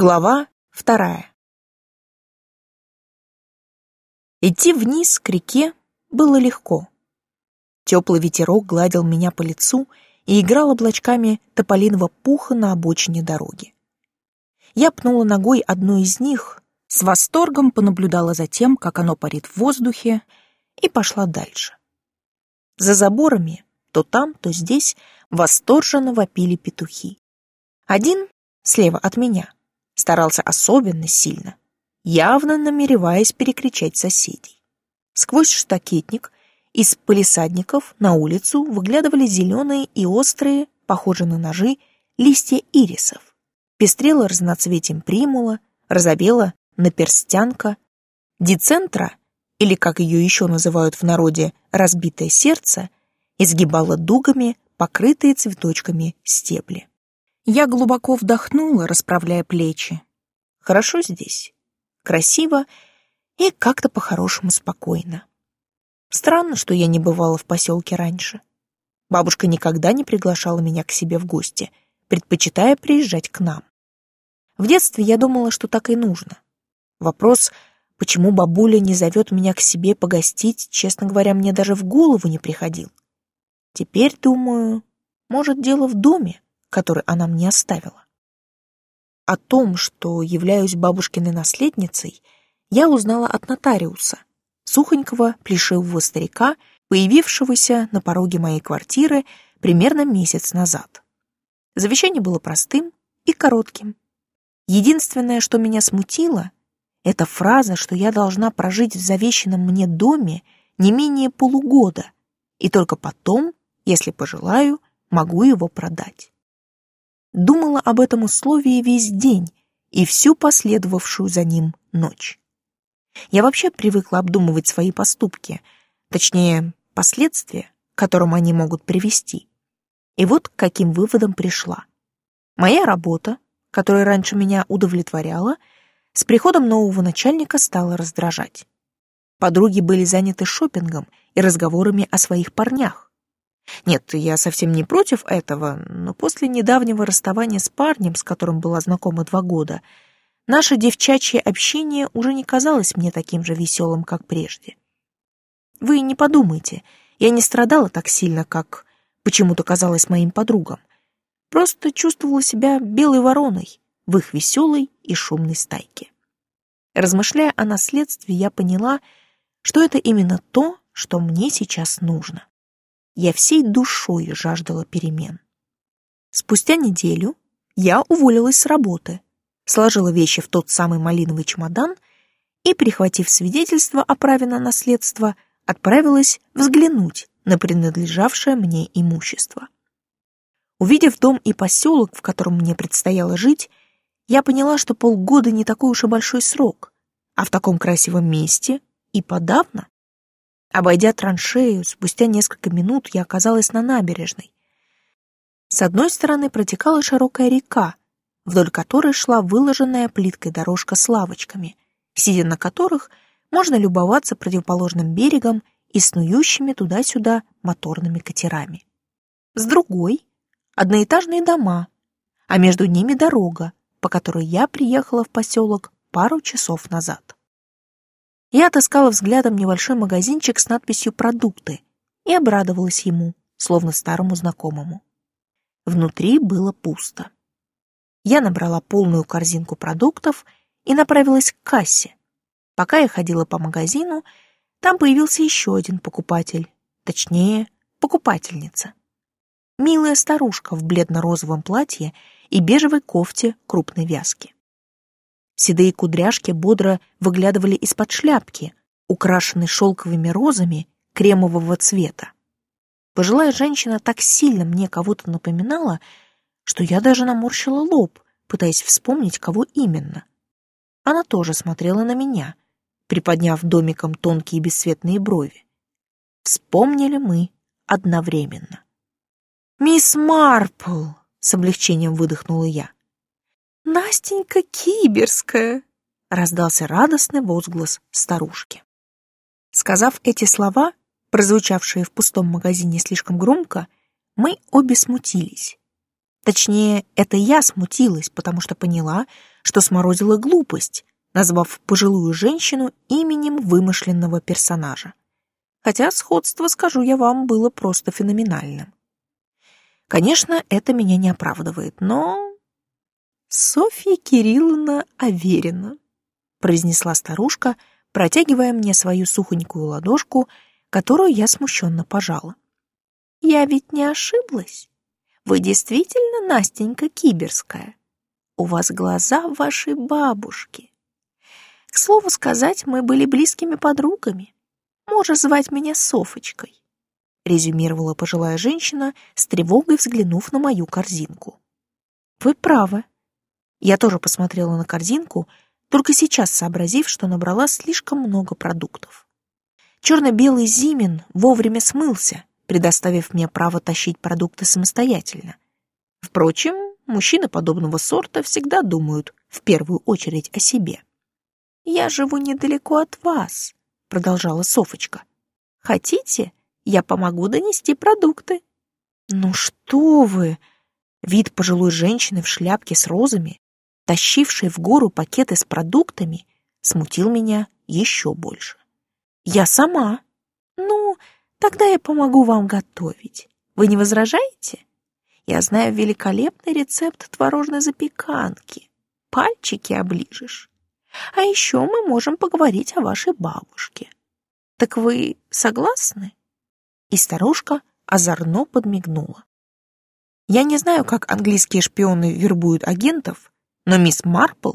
Глава вторая. Идти вниз к реке было легко. Теплый ветерок гладил меня по лицу и играл облачками тополиного пуха на обочине дороги. Я пнула ногой одну из них, с восторгом понаблюдала за тем, как оно парит в воздухе, и пошла дальше. За заборами, то там, то здесь, восторженно вопили петухи. Один слева от меня — старался особенно сильно, явно намереваясь перекричать соседей. Сквозь штакетник из палисадников на улицу выглядывали зеленые и острые, похожие на ножи, листья ирисов. Пестрела разноцветием примула, разобела наперстянка, децентра, или, как ее еще называют в народе, разбитое сердце, изгибала дугами, покрытые цветочками стебли. Я глубоко вдохнула, расправляя плечи. Хорошо здесь, красиво и как-то по-хорошему спокойно. Странно, что я не бывала в поселке раньше. Бабушка никогда не приглашала меня к себе в гости, предпочитая приезжать к нам. В детстве я думала, что так и нужно. Вопрос, почему бабуля не зовет меня к себе погостить, честно говоря, мне даже в голову не приходил. Теперь, думаю, может, дело в доме который она мне оставила. О том, что являюсь бабушкиной наследницей, я узнала от нотариуса, сухонького плешивого старика, появившегося на пороге моей квартиры примерно месяц назад. Завещание было простым и коротким. Единственное, что меня смутило, это фраза, что я должна прожить в завещанном мне доме не менее полугода, и только потом, если пожелаю, могу его продать думала об этом условии весь день и всю последовавшую за ним ночь. Я вообще привыкла обдумывать свои поступки, точнее, последствия, к которым они могут привести. И вот к каким выводам пришла. Моя работа, которая раньше меня удовлетворяла, с приходом нового начальника стала раздражать. Подруги были заняты шопингом и разговорами о своих парнях. Нет, я совсем не против этого, но после недавнего расставания с парнем, с которым была знакома два года, наше девчачье общение уже не казалось мне таким же веселым, как прежде. Вы не подумайте, я не страдала так сильно, как почему-то казалось моим подругам. Просто чувствовала себя белой вороной в их веселой и шумной стайке. Размышляя о наследстве, я поняла, что это именно то, что мне сейчас нужно я всей душой жаждала перемен. Спустя неделю я уволилась с работы, сложила вещи в тот самый малиновый чемодан и, прихватив свидетельство о праве на наследство, отправилась взглянуть на принадлежавшее мне имущество. Увидев дом и поселок, в котором мне предстояло жить, я поняла, что полгода не такой уж и большой срок, а в таком красивом месте и подавно. Обойдя траншею, спустя несколько минут я оказалась на набережной. С одной стороны протекала широкая река, вдоль которой шла выложенная плиткой дорожка с лавочками, сидя на которых можно любоваться противоположным берегом и снующими туда-сюда моторными катерами. С другой — одноэтажные дома, а между ними дорога, по которой я приехала в поселок пару часов назад. Я отыскала взглядом небольшой магазинчик с надписью «Продукты» и обрадовалась ему, словно старому знакомому. Внутри было пусто. Я набрала полную корзинку продуктов и направилась к кассе. Пока я ходила по магазину, там появился еще один покупатель, точнее, покупательница. Милая старушка в бледно-розовом платье и бежевой кофте крупной вязки. Седые кудряшки бодро выглядывали из-под шляпки, украшенной шелковыми розами кремового цвета. Пожилая женщина так сильно мне кого-то напоминала, что я даже наморщила лоб, пытаясь вспомнить, кого именно. Она тоже смотрела на меня, приподняв домиком тонкие бесцветные брови. Вспомнили мы одновременно. «Мисс Марпл!» — с облегчением выдохнула я. Настенька Киберская!» — раздался радостный возглас старушки. Сказав эти слова, прозвучавшие в пустом магазине слишком громко, мы обе смутились. Точнее, это я смутилась, потому что поняла, что сморозила глупость, назвав пожилую женщину именем вымышленного персонажа. Хотя сходство, скажу я вам, было просто феноменальным. Конечно, это меня не оправдывает, но... Софья Кирилловна Аверина, произнесла старушка, протягивая мне свою сухонькую ладошку, которую я смущенно пожала. Я ведь не ошиблась. Вы действительно Настенька Киберская. У вас глаза вашей бабушки. К слову сказать, мы были близкими подругами. Можешь звать меня Софочкой, резюмировала пожилая женщина, с тревогой взглянув на мою корзинку. Вы правы. Я тоже посмотрела на корзинку, только сейчас сообразив, что набрала слишком много продуктов. Черно-белый Зимин вовремя смылся, предоставив мне право тащить продукты самостоятельно. Впрочем, мужчины подобного сорта всегда думают в первую очередь о себе. «Я живу недалеко от вас», — продолжала Софочка. «Хотите, я помогу донести продукты?» «Ну что вы!» Вид пожилой женщины в шляпке с розами, тащившей в гору пакеты с продуктами, смутил меня еще больше. «Я сама». «Ну, Тогда я помогу вам готовить. Вы не возражаете? Я знаю великолепный рецепт творожной запеканки. Пальчики оближешь. А еще мы можем поговорить о вашей бабушке. Так вы согласны?» И старушка озорно подмигнула. Я не знаю, как английские шпионы вербуют агентов, но мисс Марпл,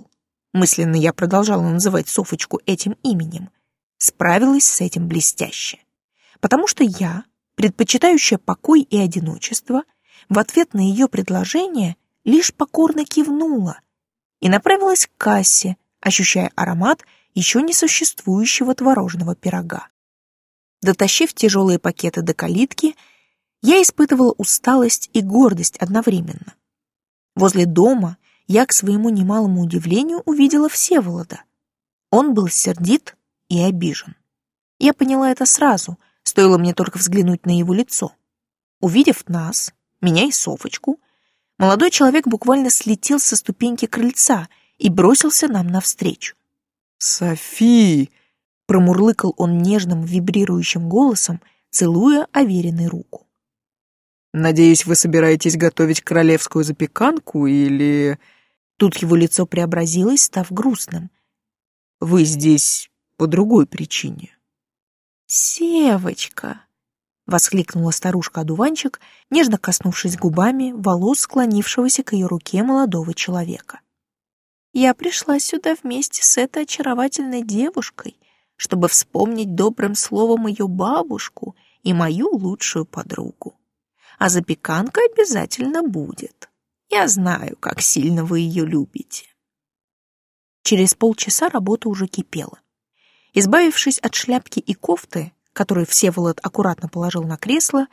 мысленно я продолжала называть Софочку этим именем, справилась с этим блестяще потому что я, предпочитающая покой и одиночество, в ответ на ее предложение лишь покорно кивнула и направилась к кассе, ощущая аромат еще не существующего творожного пирога. Дотащив тяжелые пакеты до калитки, я испытывала усталость и гордость одновременно. Возле дома я, к своему немалому удивлению, увидела Всеволода. Он был сердит и обижен. Я поняла это сразу — Стоило мне только взглянуть на его лицо. Увидев нас, меня и Софочку, молодой человек буквально слетел со ступеньки крыльца и бросился нам навстречу. «Софи!» — промурлыкал он нежным вибрирующим голосом, целуя Авериной руку. «Надеюсь, вы собираетесь готовить королевскую запеканку или...» Тут его лицо преобразилось, став грустным. «Вы здесь по другой причине». «Севочка!» — воскликнула старушка-одуванчик, нежно коснувшись губами волос склонившегося к ее руке молодого человека. «Я пришла сюда вместе с этой очаровательной девушкой, чтобы вспомнить добрым словом ее бабушку и мою лучшую подругу. А запеканка обязательно будет. Я знаю, как сильно вы ее любите». Через полчаса работа уже кипела. Избавившись от шляпки и кофты, которые Всеволод аккуратно положил на кресло,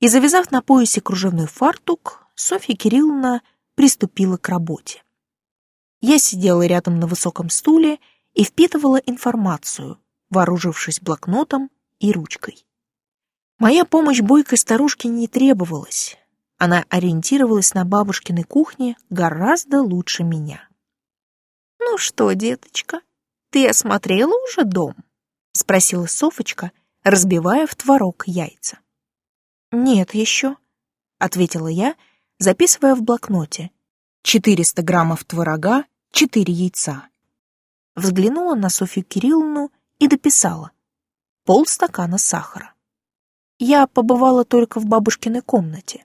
и завязав на поясе кружевной фартук, Софья Кирилловна приступила к работе. Я сидела рядом на высоком стуле и впитывала информацию, вооружившись блокнотом и ручкой. Моя помощь бойкой старушке не требовалась. Она ориентировалась на бабушкиной кухне гораздо лучше меня. «Ну что, деточка, «Ты осмотрела уже дом?» — спросила Софочка, разбивая в творог яйца. «Нет еще», — ответила я, записывая в блокноте. «400 граммов творога, 4 яйца». Взглянула на Софью Кирилловну и дописала. Полстакана сахара. Я побывала только в бабушкиной комнате.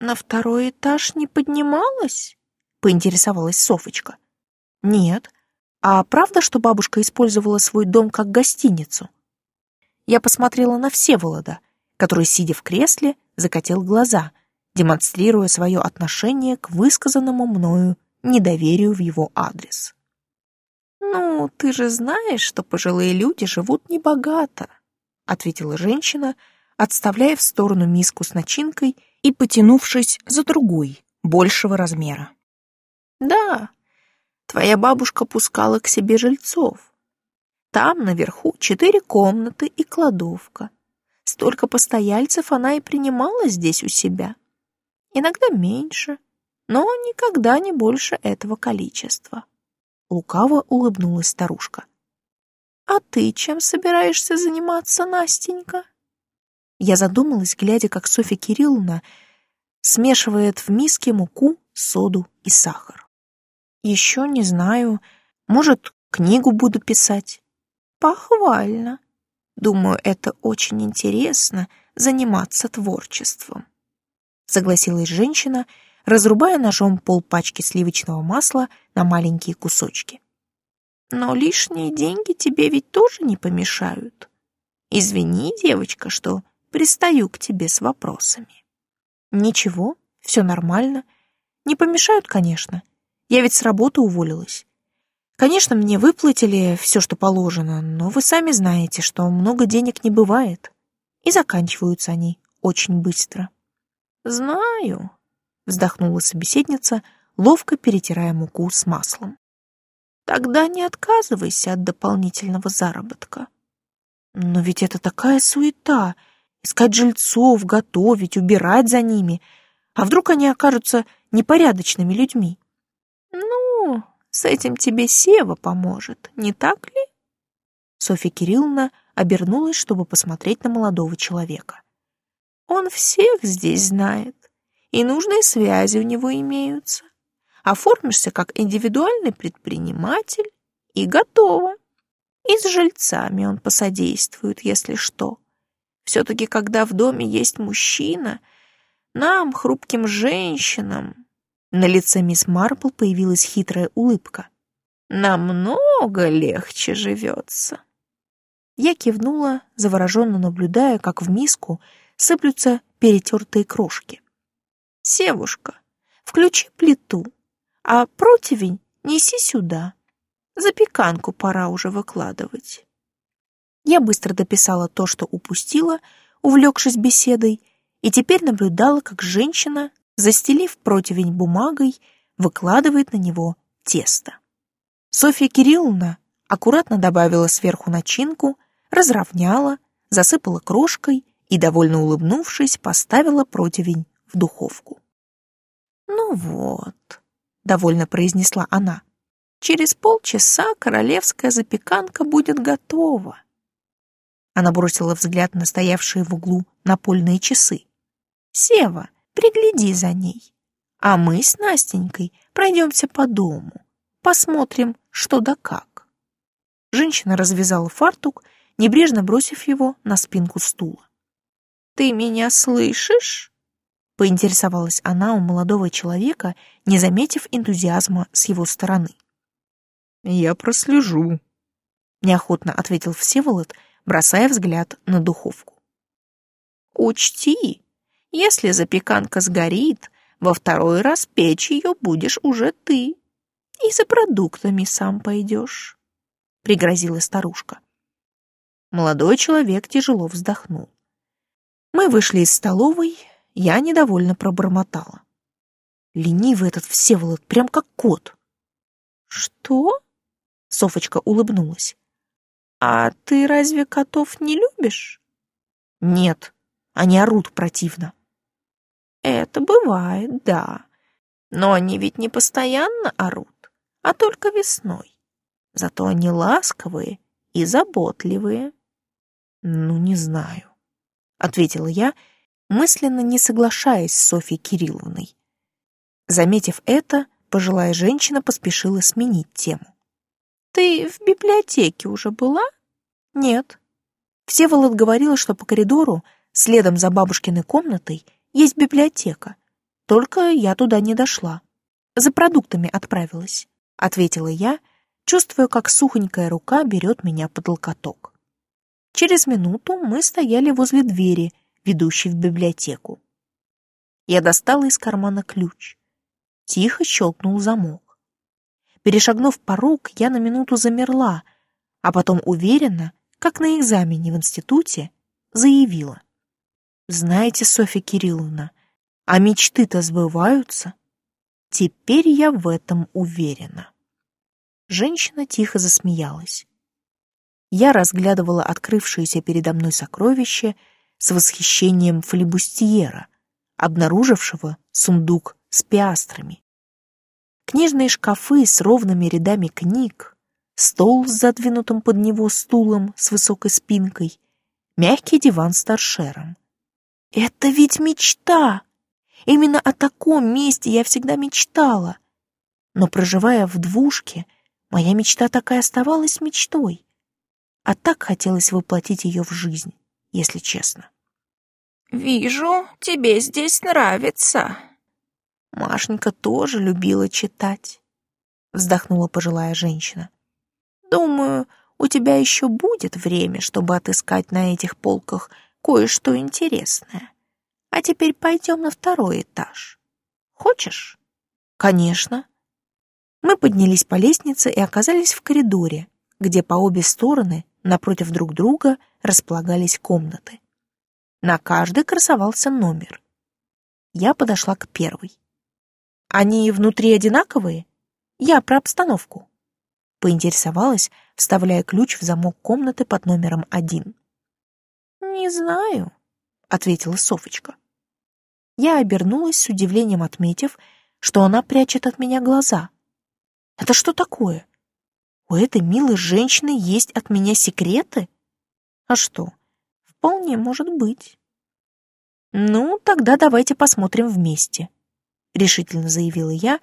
«На второй этаж не поднималась?» — поинтересовалась Софочка. «Нет, а правда, что бабушка использовала свой дом как гостиницу? Я посмотрела на Всеволода, который, сидя в кресле, закатил глаза, демонстрируя свое отношение к высказанному мною недоверию в его адрес. «Ну, ты же знаешь, что пожилые люди живут небогато», — ответила женщина, отставляя в сторону миску с начинкой и потянувшись за другой, большего размера. «Да, Твоя бабушка пускала к себе жильцов. Там наверху четыре комнаты и кладовка. Столько постояльцев она и принимала здесь у себя. Иногда меньше, но никогда не больше этого количества. Лукаво улыбнулась старушка. «А ты чем собираешься заниматься, Настенька?» Я задумалась, глядя, как Софья Кирилловна смешивает в миске муку, соду и сахар. «Еще не знаю. Может, книгу буду писать?» «Похвально. Думаю, это очень интересно — заниматься творчеством», — согласилась женщина, разрубая ножом полпачки сливочного масла на маленькие кусочки. «Но лишние деньги тебе ведь тоже не помешают. Извини, девочка, что пристаю к тебе с вопросами». «Ничего, все нормально. Не помешают, конечно. Я ведь с работы уволилась. Конечно, мне выплатили все, что положено, но вы сами знаете, что много денег не бывает. И заканчиваются они очень быстро». «Знаю», — вздохнула собеседница, ловко перетирая муку с маслом. «Тогда не отказывайся от дополнительного заработка». «Но ведь это такая суета!» Искать жильцов, готовить, убирать за ними. А вдруг они окажутся непорядочными людьми? Ну, с этим тебе Сева поможет, не так ли? Софья Кирилловна обернулась, чтобы посмотреть на молодого человека. Он всех здесь знает, и нужные связи у него имеются. Оформишься как индивидуальный предприниматель, и готово. И с жильцами он посодействует, если что. Все-таки, когда в доме есть мужчина, нам, хрупким женщинам... На лице мисс Марпл появилась хитрая улыбка. Намного легче живется. Я кивнула, завороженно наблюдая, как в миску сыплются перетертые крошки. «Севушка, включи плиту, а противень неси сюда. Запеканку пора уже выкладывать». Я быстро дописала то, что упустила, увлекшись беседой, и теперь наблюдала, как женщина, застелив противень бумагой, выкладывает на него тесто. Софья Кирилловна аккуратно добавила сверху начинку, разровняла, засыпала крошкой и, довольно улыбнувшись, поставила противень в духовку. «Ну вот», — довольно произнесла она, — «через полчаса королевская запеканка будет готова». Она бросила взгляд на стоявшие в углу напольные часы. «Сева, пригляди за ней. А мы с Настенькой пройдемся по дому. Посмотрим, что да как». Женщина развязала фартук, небрежно бросив его на спинку стула. «Ты меня слышишь?» поинтересовалась она у молодого человека, не заметив энтузиазма с его стороны. «Я прослежу», — неохотно ответил Всеволод, — бросая взгляд на духовку. «Учти, если запеканка сгорит, во второй раз печь ее будешь уже ты. И за продуктами сам пойдешь», — пригрозила старушка. Молодой человек тяжело вздохнул. Мы вышли из столовой, я недовольно пробормотала. Ленивый этот Всеволод, прям как кот. «Что?» — Софочка улыбнулась. «А ты разве котов не любишь?» «Нет, они орут противно». «Это бывает, да. Но они ведь не постоянно орут, а только весной. Зато они ласковые и заботливые». «Ну, не знаю», — ответила я, мысленно не соглашаясь с Софьей Кирилловной. Заметив это, пожилая женщина поспешила сменить тему. Ты в библиотеке уже была? Нет. Всеволод говорил, что по коридору, следом за бабушкиной комнатой, есть библиотека. Только я туда не дошла. За продуктами отправилась, ответила я, чувствуя, как сухонькая рука берет меня под локоток. Через минуту мы стояли возле двери, ведущей в библиотеку. Я достала из кармана ключ. Тихо щелкнул замок. Перешагнув порог, я на минуту замерла, а потом уверенно, как на экзамене в институте, заявила. «Знаете, Софья Кирилловна, а мечты-то сбываются? Теперь я в этом уверена». Женщина тихо засмеялась. Я разглядывала открывшееся передо мной сокровище с восхищением флебустьера, обнаружившего сундук с пиастрами. Книжные шкафы с ровными рядами книг, стол с задвинутым под него стулом с высокой спинкой, мягкий диван с торшером. Это ведь мечта! Именно о таком месте я всегда мечтала. Но проживая в двушке, моя мечта так и оставалась мечтой. А так хотелось воплотить ее в жизнь, если честно. «Вижу, тебе здесь нравится», Машенька тоже любила читать, вздохнула пожилая женщина. Думаю, у тебя еще будет время, чтобы отыскать на этих полках кое-что интересное. А теперь пойдем на второй этаж. Хочешь? Конечно. Мы поднялись по лестнице и оказались в коридоре, где по обе стороны, напротив друг друга, располагались комнаты. На каждой красовался номер. Я подошла к первой. Они внутри одинаковые? Я про обстановку. Поинтересовалась, вставляя ключ в замок комнаты под номером один. «Не знаю», — ответила Софочка. Я обернулась с удивлением, отметив, что она прячет от меня глаза. «Это что такое? У этой милой женщины есть от меня секреты? А что, вполне может быть». «Ну, тогда давайте посмотрим вместе», — решительно заявила я,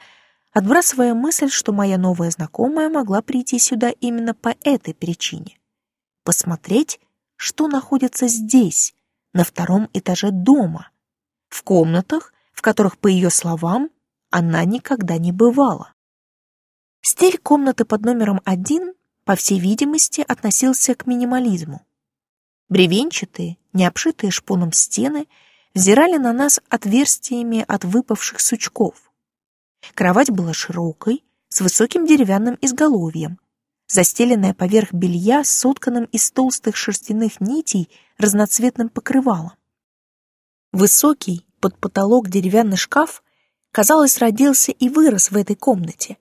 отбрасывая мысль, что моя новая знакомая могла прийти сюда именно по этой причине. Посмотреть, что находится здесь, на втором этаже дома, в комнатах, в которых, по ее словам, она никогда не бывала. Стиль комнаты под номером один, по всей видимости, относился к минимализму. Бревенчатые, не обшитые шпоном стены — взирали на нас отверстиями от выпавших сучков. Кровать была широкой, с высоким деревянным изголовьем, застеленная поверх белья сотканным из толстых шерстяных нитей разноцветным покрывалом. Высокий, под потолок деревянный шкаф, казалось, родился и вырос в этой комнате,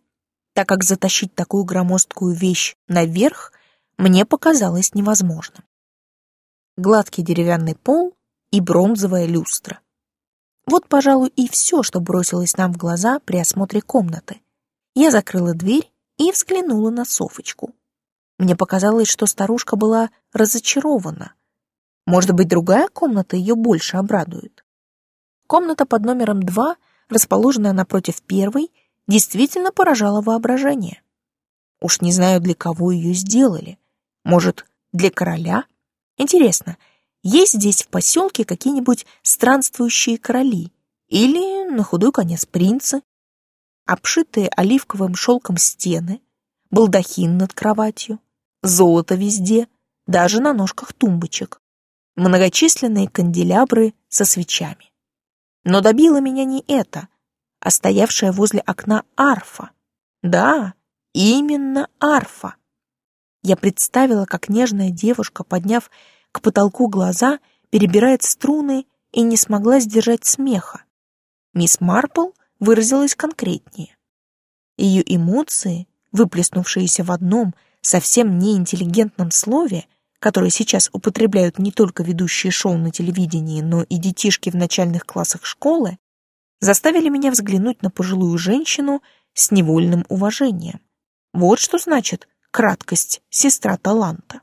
так как затащить такую громоздкую вещь наверх мне показалось невозможным. Гладкий деревянный пол и бронзовая люстра. Вот, пожалуй, и все, что бросилось нам в глаза при осмотре комнаты. Я закрыла дверь и взглянула на Софочку. Мне показалось, что старушка была разочарована. Может быть, другая комната ее больше обрадует. Комната под номером два, расположенная напротив первой, действительно поражала воображение. Уж не знаю, для кого ее сделали. Может, для короля? Интересно, есть здесь в поселке какие-нибудь странствующие короли или, на худой конец, принцы? Обшитые оливковым шелком стены, балдахин над кроватью, золото везде, даже на ножках тумбочек, многочисленные канделябры со свечами. Но добило меня не это, а стоявшая возле окна арфа. Да, именно арфа. Я представила, как нежная девушка, подняв к потолку глаза, перебирает струны и не смогла сдержать смеха. Мисс Марпл выразилась конкретнее. Ее эмоции, выплеснувшиеся в одном совсем неинтеллигентном слове, которое сейчас употребляют не только ведущие шоу на телевидении, но и детишки в начальных классах школы, заставили меня взглянуть на пожилую женщину с невольным уважением. Вот что значит краткость сестра таланта.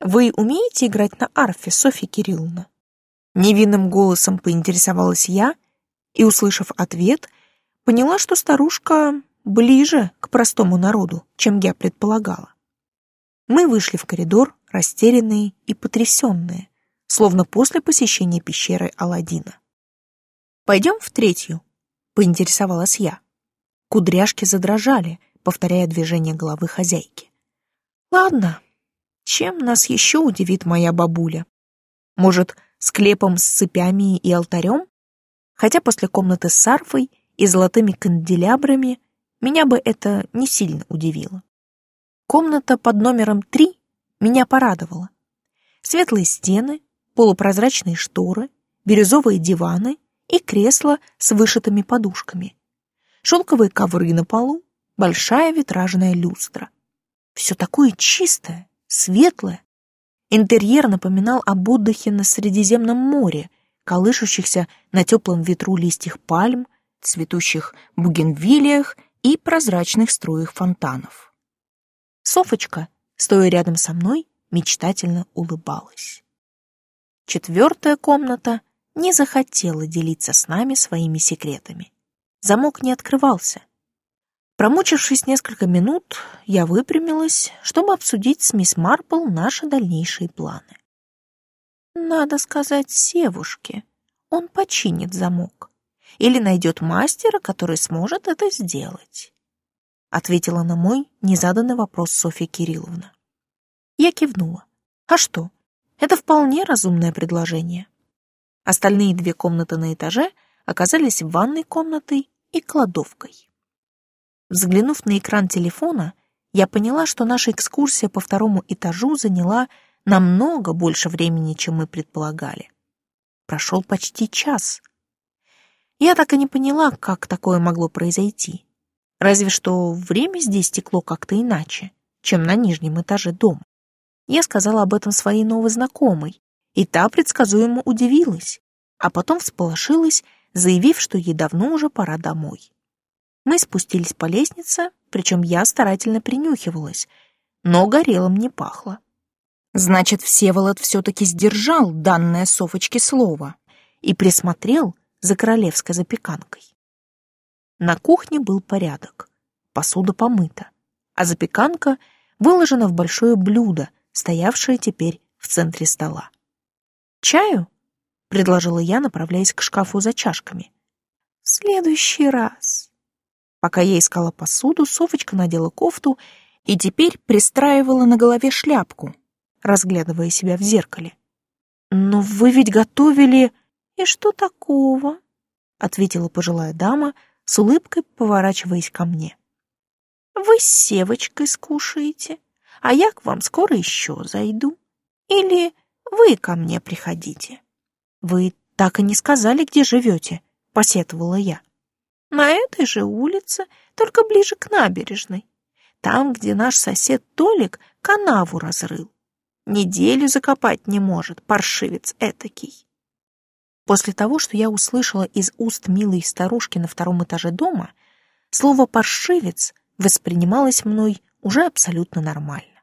«Вы умеете играть на арфе, Софья Кирилловна?» Невинным голосом поинтересовалась я и, услышав ответ, поняла, что старушка ближе к простому народу, чем я предполагала. Мы вышли в коридор, растерянные и потрясенные, словно после посещения пещеры Аладдина. «Пойдем в третью», — поинтересовалась я. Кудряшки задрожали, повторяя движение головы хозяйки. «Ладно», чем нас еще удивит моя бабуля? Может, склепом с цепями и алтарем? Хотя после комнаты с сарфой и золотыми канделябрами меня бы это не сильно удивило. Комната под номером три меня порадовала. Светлые стены, полупрозрачные шторы, бирюзовые диваны и кресла с вышитыми подушками. Шелковые ковры на полу, большая витражная люстра. Все такое чистое, светлое. Интерьер напоминал об отдыхе на Средиземном море, колышущихся на теплом ветру листьях пальм, цветущих бугенвилиях и прозрачных струях фонтанов. Софочка, стоя рядом со мной, мечтательно улыбалась. Четвертая комната не захотела делиться с нами своими секретами. Замок не открывался. Промучившись несколько минут, я выпрямилась, чтобы обсудить с мисс Марпл наши дальнейшие планы. Надо сказать Севушке, он починит замок или найдет мастера, который сможет это сделать, ответила на мой незаданный вопрос Софья Кирилловна. Я кивнула. А что? Это вполне разумное предложение. Остальные две комнаты на этаже оказались ванной комнатой и кладовкой. Взглянув на экран телефона, я поняла, что наша экскурсия по второму этажу заняла намного больше времени, чем мы предполагали. Прошел почти час. Я так и не поняла, как такое могло произойти. Разве что время здесь текло как-то иначе, чем на нижнем этаже дома. Я сказала об этом своей новой знакомой, и та предсказуемо удивилась, а потом всполошилась, заявив, что ей давно уже пора домой. Мы спустились по лестнице, причем я старательно принюхивалась, но горелым не пахло. Значит, Всеволод все-таки сдержал данное Софочке слово и присмотрел за королевской запеканкой. На кухне был порядок, посуда помыта, а запеканка выложена в большое блюдо, стоявшая теперь в центре стола. «Чаю?» — предложила я, направляясь к шкафу за чашками. «В следующий раз». Пока я искала посуду, Софочка надела кофту и теперь пристраивала на голове шляпку, разглядывая себя в зеркале. «Но вы ведь готовили...» «И что такого?» — ответила пожилая дама, с улыбкой поворачиваясь ко мне. «Вы с Севочкой скушаете?» а я к вам скоро еще зайду. Или вы ко мне приходите. Вы так и не сказали, где живете, посетовала я. На этой же улице, только ближе к набережной. Там, где наш сосед Толик канаву разрыл. Неделю закопать не может, паршивец этакий. После того, что я услышала из уст милой старушки на втором этаже дома, слово «паршивец» воспринималось мной уже абсолютно нормально.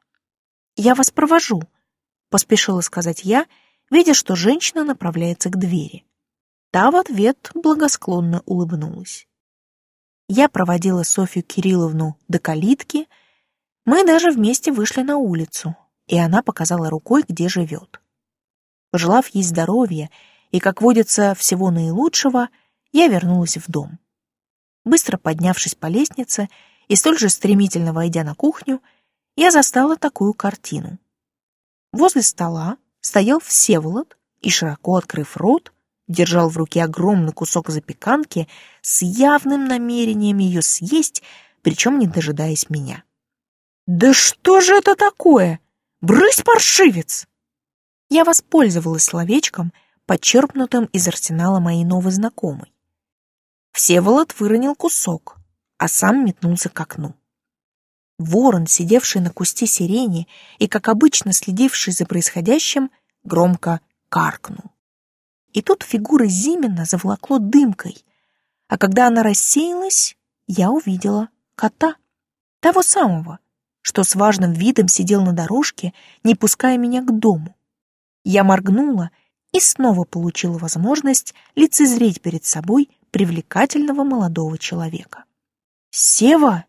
«Я вас провожу», — поспешила сказать я, видя, что женщина направляется к двери. Та в ответ благосклонно улыбнулась. Я проводила Софью Кирилловну до калитки, мы даже вместе вышли на улицу, и она показала рукой, где живет. Пожелав ей здоровья и, как водится, всего наилучшего, я вернулась в дом. Быстро поднявшись по лестнице и столь же стремительно войдя на кухню, я застала такую картину. Возле стола стоял Всеволод и, широко открыв рот, держал в руке огромный кусок запеканки с явным намерением ее съесть, причем не дожидаясь меня. «Да что же это такое? Брысь, паршивец!» Я воспользовалась словечком, подчерпнутым из арсенала моей новой знакомой. Всеволод выронил кусок, а сам метнулся к окну. Ворон, сидевший на кусте сирени и, как обычно, следивший за происходящим, громко каркнул. И тут фигура Зимина заволокло дымкой, а когда она рассеялась, я увидела кота, того самого, что с важным видом сидел на дорожке, не пуская меня к дому. Я моргнула и снова получила возможность лицезреть перед собой привлекательного молодого человека. «Сева!»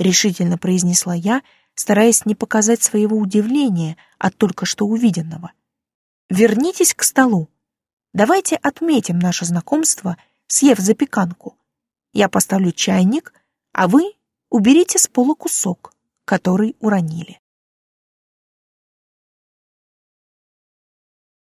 решительно произнесла я, стараясь не показать своего удивления от только что увиденного. Вернитесь к столу. Давайте отметим наше знакомство, съев запеканку. Я поставлю чайник, а вы уберите с пола кусок, который уронили.